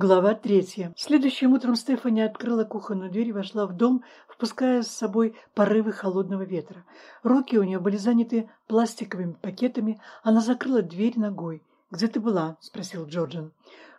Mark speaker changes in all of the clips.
Speaker 1: Глава третья. Следующим утром Стефани открыла кухонную дверь и вошла в дом, впуская с собой порывы холодного ветра. Руки у нее были заняты пластиковыми пакетами, она закрыла дверь ногой. «Где ты была?» – спросил Джорджин.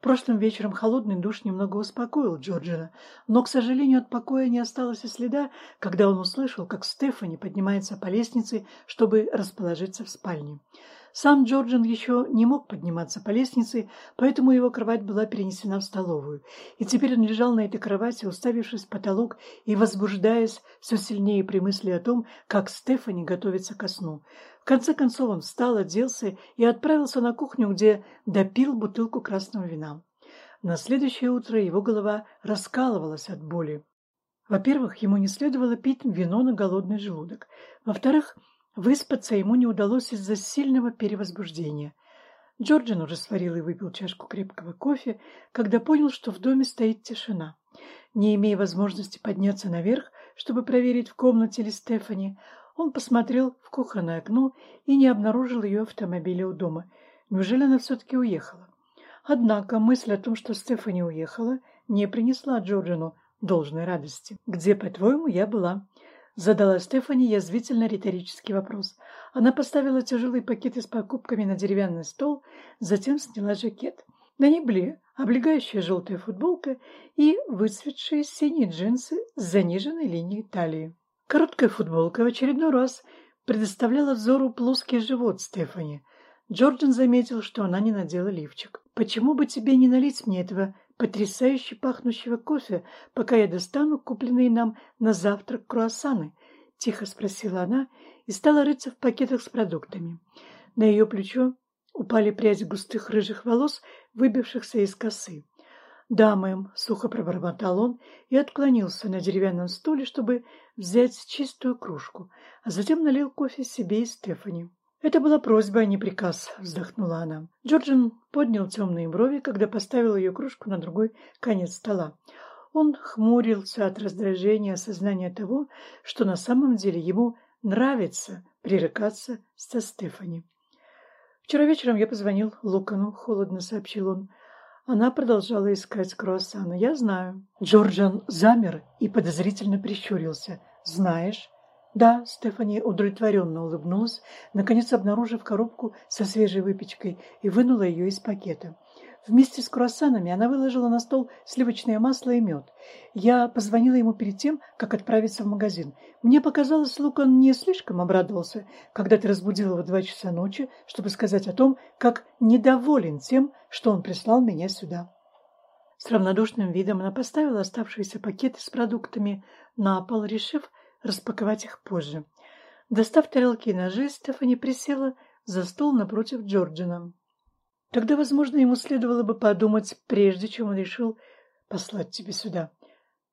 Speaker 1: Прошлым вечером холодный душ немного успокоил Джорджина, но, к сожалению, от покоя не осталось и следа, когда он услышал, как Стефани поднимается по лестнице, чтобы расположиться в спальне. Сам Джорджин еще не мог подниматься по лестнице, поэтому его кровать была перенесена в столовую. И теперь он лежал на этой кровати, уставившись в потолок и возбуждаясь все сильнее при мысли о том, как Стефани готовится ко сну. В конце концов он встал, оделся и отправился на кухню, где допил бутылку красного вина. На следующее утро его голова раскалывалась от боли. Во-первых, ему не следовало пить вино на голодный желудок. Во-вторых, Выспаться ему не удалось из-за сильного перевозбуждения. Джорджин уже сварил и выпил чашку крепкого кофе, когда понял, что в доме стоит тишина. Не имея возможности подняться наверх, чтобы проверить, в комнате ли Стефани, он посмотрел в кухонное окно и не обнаружил ее автомобиля у дома. Неужели она все-таки уехала? Однако мысль о том, что Стефани уехала, не принесла Джорджину должной радости. «Где, по-твоему, я была?» Задала Стефани язвительно риторический вопрос. Она поставила тяжелые пакеты с покупками на деревянный стол, затем сняла жакет. На ней были облегающая желтая футболка и выцветшие синие джинсы с заниженной линией талии. Короткая футболка в очередной раз предоставляла взору плоский живот Стефани. Джорджин заметил, что она не надела лифчик. «Почему бы тебе не налить мне этого потрясающе пахнущего кофе, пока я достану купленные нам на завтрак круассаны?» — тихо спросила она и стала рыться в пакетах с продуктами. На ее плечо упали пряди густых рыжих волос, выбившихся из косы. «Да, мэм», — сухо пробормотал он и отклонился на деревянном стуле, чтобы взять чистую кружку, а затем налил кофе себе и Стефани. «Это была просьба, а не приказ», — вздохнула она. Джорджин поднял темные брови, когда поставил ее кружку на другой конец стола. Он хмурился от раздражения осознания того, что на самом деле ему нравится пререкаться со Стефани. «Вчера вечером я позвонил Лукану», — холодно сообщил он. Она продолжала искать круассана. «Я знаю». Джорджан замер и подозрительно прищурился. «Знаешь?» Да, Стефани удовлетворенно улыбнулась, наконец обнаружив коробку со свежей выпечкой и вынула ее из пакета. Вместе с круассанами она выложила на стол сливочное масло и мед. Я позвонила ему перед тем, как отправиться в магазин. Мне показалось, Лукан не слишком обрадовался, когда ты разбудил его два часа ночи, чтобы сказать о том, как недоволен тем, что он прислал меня сюда. С равнодушным видом она поставила оставшиеся пакеты с продуктами на пол, решив, распаковать их позже. Достав тарелки и ножи, Стефани присела за стол напротив Джорджина. Тогда, возможно, ему следовало бы подумать, прежде чем он решил послать тебя сюда.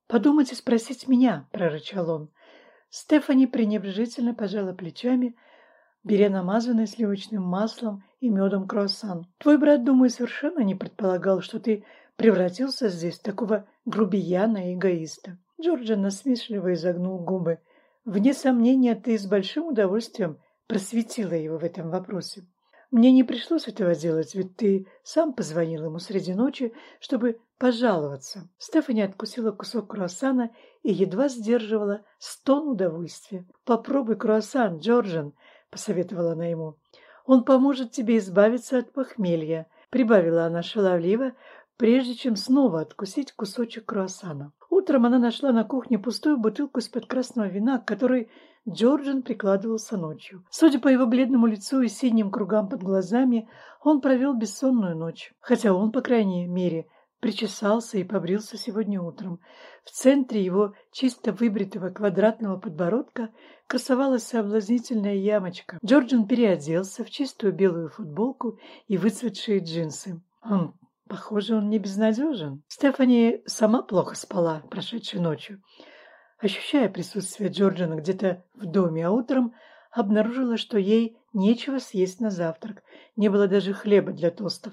Speaker 1: «Подумать и спросить меня», — прорычал он. Стефани пренебрежительно пожала плечами, беря намазанный сливочным маслом и медом круассан. «Твой брат, думаю, совершенно не предполагал, что ты превратился здесь в такого грубияна и эгоиста». Джорджин насмешливо изогнул губы. Вне сомнения, ты с большим удовольствием просветила его в этом вопросе. Мне не пришлось этого делать, ведь ты сам позвонил ему среди ночи, чтобы пожаловаться. Стефани откусила кусок круассана и едва сдерживала стон удовольствия. «Попробуй круассан, Джорджин», — посоветовала она ему. «Он поможет тебе избавиться от похмелья», — прибавила она шаловливо, прежде чем снова откусить кусочек круассана. Утром она нашла на кухне пустую бутылку из-под красного вина, к которой Джорджин прикладывался ночью. Судя по его бледному лицу и синим кругам под глазами, он провел бессонную ночь. Хотя он, по крайней мере, причесался и побрился сегодня утром. В центре его чисто выбритого квадратного подбородка красовалась соблазнительная ямочка. Джорджин переоделся в чистую белую футболку и выцветшие джинсы. Он Похоже, он не безнадежен. Стефани сама плохо спала прошедшей ночью. Ощущая присутствие Джорджина где-то в доме, а утром обнаружила, что ей нечего съесть на завтрак. Не было даже хлеба для тостов.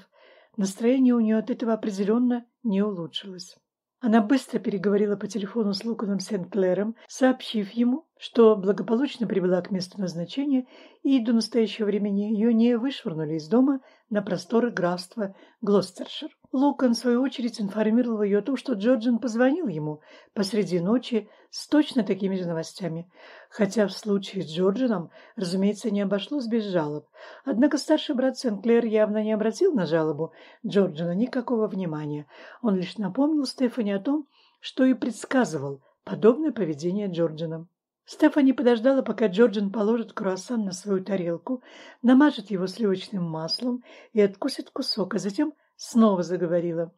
Speaker 1: Настроение у нее от этого определенно не улучшилось. Она быстро переговорила по телефону с Луканом Сент-Клэром, сообщив ему, что благополучно прибыла к месту назначения и до настоящего времени ее не вышвырнули из дома на просторы графства Глостершир. Лукан, в свою очередь, информировал ее о том, что Джорджин позвонил ему посреди ночи с точно такими же новостями. Хотя в случае с Джорджином, разумеется, не обошлось без жалоб. Однако старший брат Сенклер явно не обратил на жалобу Джорджина никакого внимания. Он лишь напомнил Стефани о том, что и предсказывал подобное поведение Джорджина. Стефани подождала, пока Джорджин положит круассан на свою тарелку, намажет его сливочным маслом и откусит кусок, а затем снова заговорила.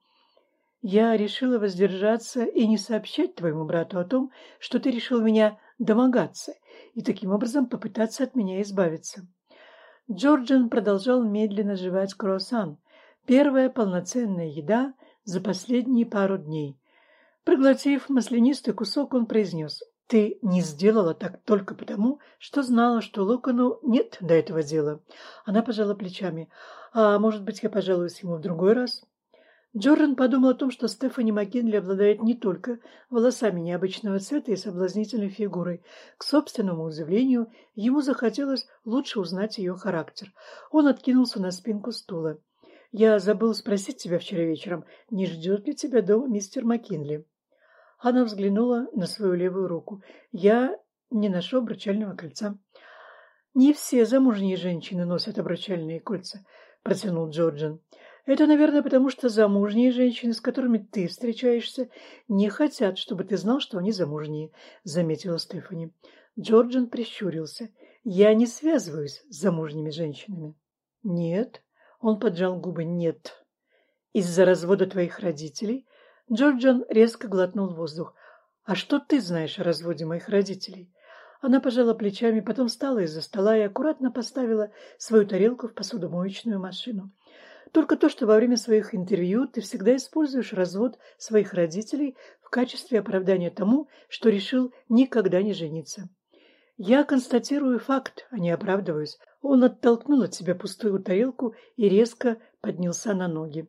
Speaker 1: «Я решила воздержаться и не сообщать твоему брату о том, что ты решил меня домогаться и таким образом попытаться от меня избавиться». Джорджин продолжал медленно жевать круассан. Первая полноценная еда за последние пару дней. Проглотив маслянистый кусок, он произнес ты не сделала так только потому, что знала, что Локону нет до этого дела. Она пожала плечами. А может быть, я пожалуюсь ему в другой раз? Джордан подумал о том, что Стефани Маккинли обладает не только волосами необычного цвета и соблазнительной фигурой. К собственному удивлению, ему захотелось лучше узнать ее характер. Он откинулся на спинку стула. «Я забыл спросить тебя вчера вечером, не ждет ли тебя дома мистер Маккинли?» Она взглянула на свою левую руку. Я не ношу обручального кольца. Не все замужние женщины носят обручальные кольца, протянул Джорджин. Это, наверное, потому что замужние женщины, с которыми ты встречаешься, не хотят, чтобы ты знал, что они замужние, заметила Стефани. Джорджин прищурился. Я не связываюсь с замужними женщинами. Нет, он поджал губы. Нет. Из-за развода твоих родителей Джорджан резко глотнул воздух. «А что ты знаешь о разводе моих родителей?» Она пожала плечами, потом встала из-за стола и аккуратно поставила свою тарелку в посудомоечную машину. «Только то, что во время своих интервью ты всегда используешь развод своих родителей в качестве оправдания тому, что решил никогда не жениться. Я констатирую факт, а не оправдываюсь». Он оттолкнул от себя пустую тарелку и резко поднялся на ноги.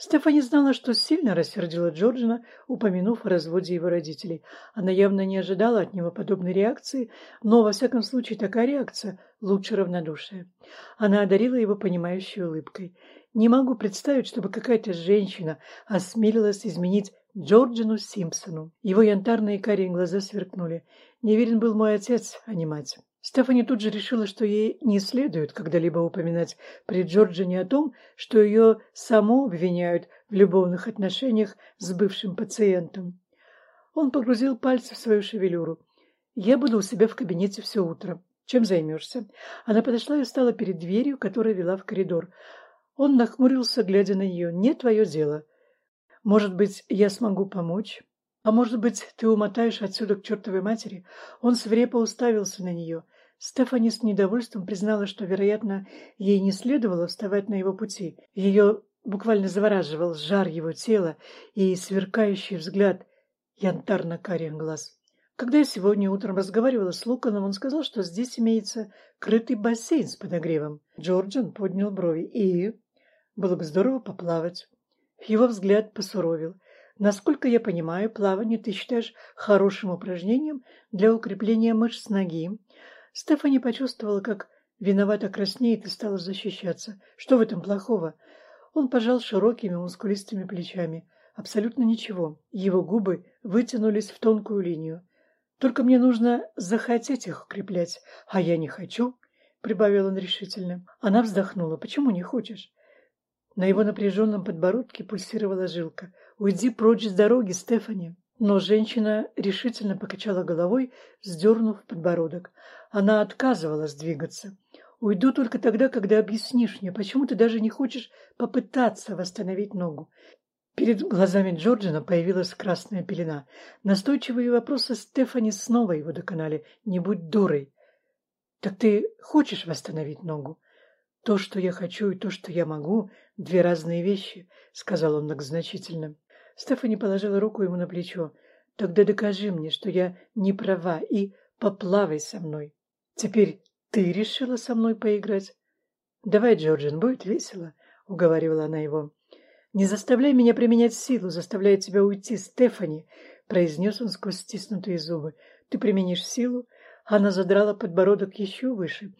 Speaker 1: Стефани знала, что сильно рассердила Джорджина, упомянув о разводе его родителей. Она явно не ожидала от него подобной реакции, но, во всяком случае, такая реакция лучше равнодушия. Она одарила его понимающей улыбкой. «Не могу представить, чтобы какая-то женщина осмелилась изменить Джорджину Симпсону». Его янтарные карие глаза сверкнули. «Неверен был мой отец, а не мать». Стефани тут же решила, что ей не следует когда-либо упоминать при Джорджине о том, что ее само обвиняют в любовных отношениях с бывшим пациентом. Он погрузил пальцы в свою шевелюру. «Я буду у себя в кабинете все утро. Чем займешься?» Она подошла и встала перед дверью, которая вела в коридор. Он нахмурился, глядя на нее. «Не твое дело. Может быть, я смогу помочь?» А может быть, ты умотаешь отсюда к чертовой матери? Он свирепо уставился на нее. Стефани с недовольством признала, что, вероятно, ей не следовало вставать на его пути. Ее буквально завораживал жар его тела и сверкающий взгляд янтарно-карих глаз. Когда я сегодня утром разговаривала с Луканом, он сказал, что здесь имеется крытый бассейн с подогревом. Джорджин поднял брови. И? Было бы здорово поплавать. Его взгляд посуровил. Насколько я понимаю, плавание ты считаешь хорошим упражнением для укрепления мышц ноги. Стефани почувствовала, как виновато краснеет и стала защищаться. Что в этом плохого? Он пожал широкими мускулистыми плечами. Абсолютно ничего. Его губы вытянулись в тонкую линию. Только мне нужно захотеть их укреплять, а я не хочу, прибавил он решительно. Она вздохнула. Почему не хочешь? На его напряженном подбородке пульсировала жилка. «Уйди прочь с дороги, Стефани!» Но женщина решительно покачала головой, вздернув подбородок. Она отказывалась двигаться. «Уйду только тогда, когда объяснишь мне, почему ты даже не хочешь попытаться восстановить ногу». Перед глазами Джорджина появилась красная пелена. Настойчивые вопросы Стефани снова его доконали. «Не будь дурой!» «Так ты хочешь восстановить ногу?» «То, что я хочу, и то, что я могу — две разные вещи», — сказал он многозначительно. Стефани положила руку ему на плечо. «Тогда докажи мне, что я не права, и поплавай со мной. Теперь ты решила со мной поиграть?» «Давай, Джорджин, будет весело», — уговаривала она его. «Не заставляй меня применять силу, заставляя тебя уйти, Стефани», — произнес он сквозь стиснутые зубы. «Ты применишь силу?» Она задрала подбородок еще выше.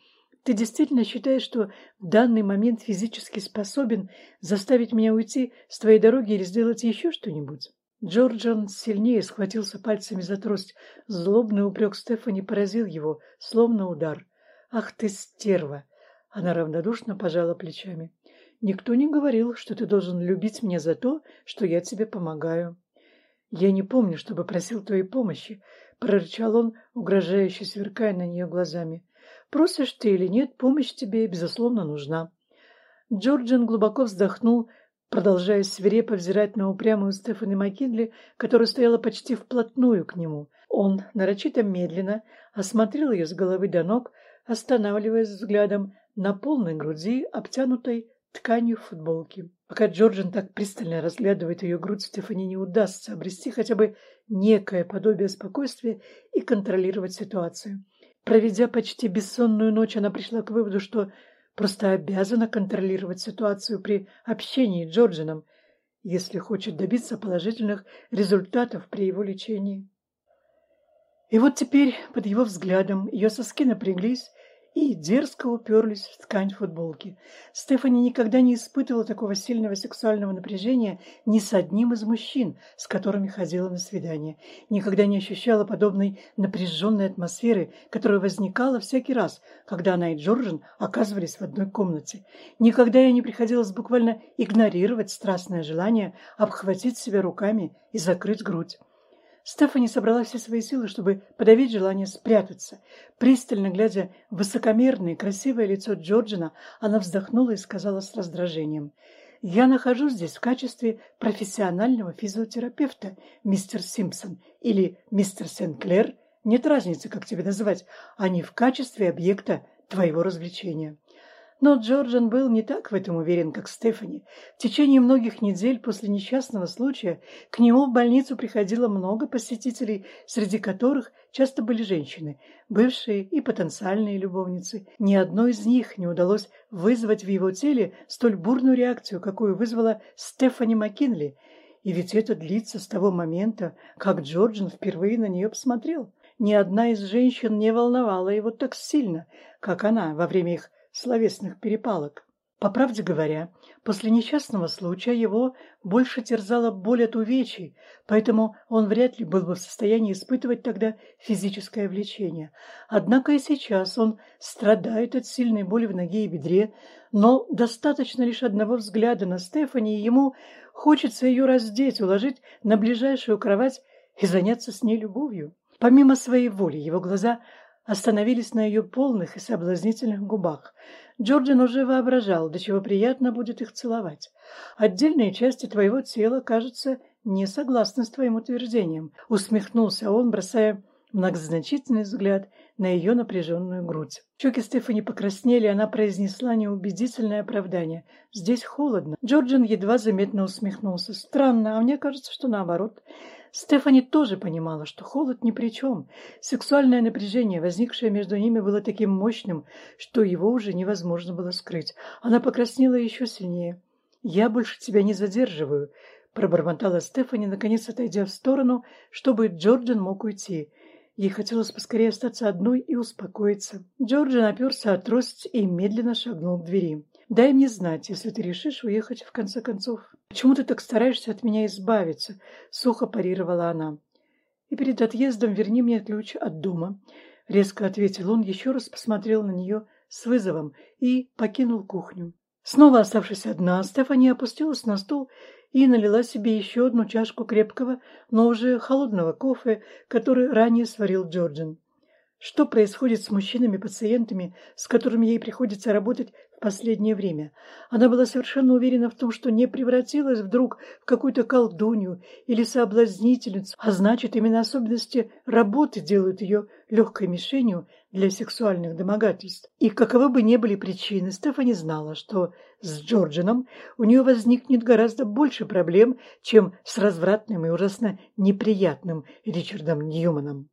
Speaker 1: Ты действительно считаешь, что в данный момент физически способен заставить меня уйти с твоей дороги или сделать еще что-нибудь?» Джорджан сильнее схватился пальцами за трость. Злобный упрек Стефани поразил его, словно удар. «Ах ты, стерва!» Она равнодушно пожала плечами. «Никто не говорил, что ты должен любить меня за то, что я тебе помогаю». «Я не помню, чтобы просил твоей помощи», — прорычал он, угрожающе сверкая на нее глазами. «Просишь ты или нет, помощь тебе, безусловно, нужна». Джорджин глубоко вздохнул, продолжая свирепо взирать на упрямую Стефани Маккинли, которая стояла почти вплотную к нему. Он нарочито медленно осмотрел ее с головы до ног, останавливаясь взглядом на полной груди, обтянутой тканью футболки. Пока Джорджин так пристально разглядывает ее грудь, Стефани не удастся обрести хотя бы некое подобие спокойствия и контролировать ситуацию. Проведя почти бессонную ночь, она пришла к выводу, что просто обязана контролировать ситуацию при общении с Джорджином, если хочет добиться положительных результатов при его лечении. И вот теперь под его взглядом ее соски напряглись, и дерзко уперлись в ткань футболки. Стефани никогда не испытывала такого сильного сексуального напряжения ни с одним из мужчин, с которыми ходила на свидание. Никогда не ощущала подобной напряженной атмосферы, которая возникала всякий раз, когда она и Джорджин оказывались в одной комнате. Никогда ей не приходилось буквально игнорировать страстное желание обхватить себя руками и закрыть грудь. Стефани собрала все свои силы, чтобы подавить желание спрятаться. Пристально глядя в высокомерное красивое лицо Джорджина, она вздохнула и сказала с раздражением. «Я нахожусь здесь в качестве профессионального физиотерапевта, мистер Симпсон, или мистер Сенклер, нет разницы, как тебя называть, а не в качестве объекта твоего развлечения». Но Джорджан был не так в этом уверен, как Стефани. В течение многих недель после несчастного случая к нему в больницу приходило много посетителей, среди которых часто были женщины, бывшие и потенциальные любовницы. Ни одной из них не удалось вызвать в его теле столь бурную реакцию, какую вызвала Стефани Маккинли. И ведь это длится с того момента, как Джорджан впервые на нее посмотрел. Ни одна из женщин не волновала его так сильно, как она во время их словесных перепалок. По правде говоря, после несчастного случая его больше терзала боль от увечий, поэтому он вряд ли был бы в состоянии испытывать тогда физическое влечение. Однако и сейчас он страдает от сильной боли в ноге и бедре, но достаточно лишь одного взгляда на Стефани, и ему хочется ее раздеть, уложить на ближайшую кровать и заняться с ней любовью. Помимо своей воли, его глаза остановились на ее полных и соблазнительных губах. Джорджин уже воображал, до чего приятно будет их целовать. «Отдельные части твоего тела, кажется, не согласны с твоим утверждением», — усмехнулся он, бросая многозначительный взгляд на ее напряженную грудь. Щеки Стефани покраснели, она произнесла неубедительное оправдание. «Здесь холодно». Джорджин едва заметно усмехнулся. «Странно, а мне кажется, что наоборот». Стефани тоже понимала, что холод ни при чем. Сексуальное напряжение, возникшее между ними, было таким мощным, что его уже невозможно было скрыть. Она покраснела еще сильнее. «Я больше тебя не задерживаю», — пробормотала Стефани, наконец отойдя в сторону, чтобы Джорджин мог уйти. Ей хотелось поскорее остаться одной и успокоиться. Джорджин оперся от трость и медленно шагнул к двери. Дай мне знать, если ты решишь уехать в конце концов. Почему ты так стараешься от меня избавиться? Сухо парировала она. И перед отъездом верни мне ключ от дома. Резко ответил он, еще раз посмотрел на нее с вызовом и покинул кухню. Снова оставшись одна, Стефани опустилась на стул и налила себе еще одну чашку крепкого, но уже холодного кофе, который ранее сварил Джорджин. Что происходит с мужчинами-пациентами, с которыми ей приходится работать в последнее время? Она была совершенно уверена в том, что не превратилась вдруг в какую-то колдунью или соблазнительницу, а значит, именно особенности работы делают ее легкой мишенью для сексуальных домогательств. И каковы бы ни были причины, Стефани знала, что с Джорджином у нее возникнет гораздо больше проблем, чем с развратным и ужасно неприятным Ричардом Ньюманом.